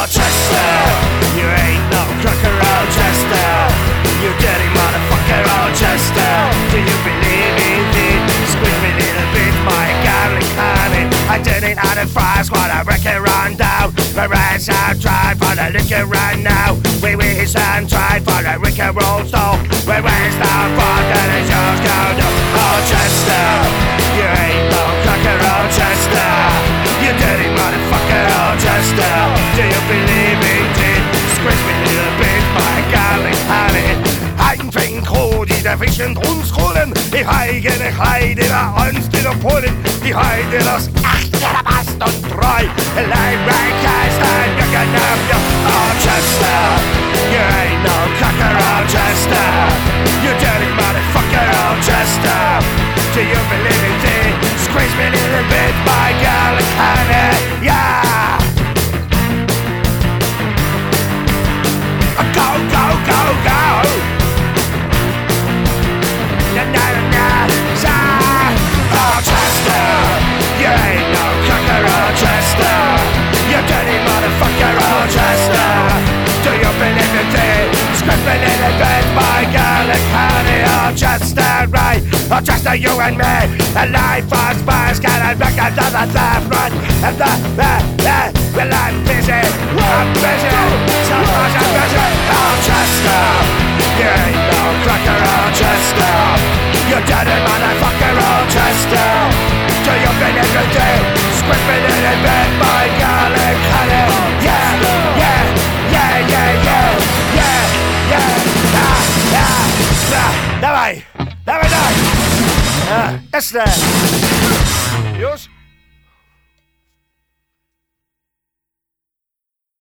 Rochester. You ain't no cracker, Rochester. You dirty motherfucker, Rochester. Do you believe in it? Squeeze me a little bit, my garlic honey. I didn't fries while I reckon run down. The rats have tried for the liquor right now. We wish and tried for the and roll stone. We went down for die der Fischen uns holen. Die eigene Heide der uns wiederholen. Die Heide das acht der Bast und treu. Leib Rankers, ein Jugend Rochester. You ain't no cracker, Rochester. You dirty motherfucker, Rochester. Do you believe ain't no cracker, Rochester. You dirty motherfucker, Rochester. Do you believe in it? Scrape a little bit, my garlic honey, Rochester, right? Rochester, you and me. The life of spice, got a record of the left, right? And the, the, the, well, I'm busy. I'm busy. So much I'm busy. Rochester. You ain't no cracker, Rochester. You dirty motherfucker, Rochester. Believe in a little bit, garlic honey. Yeah, yeah, yeah, yeah, yeah, yeah, yeah, ah, ah, ah. Ah.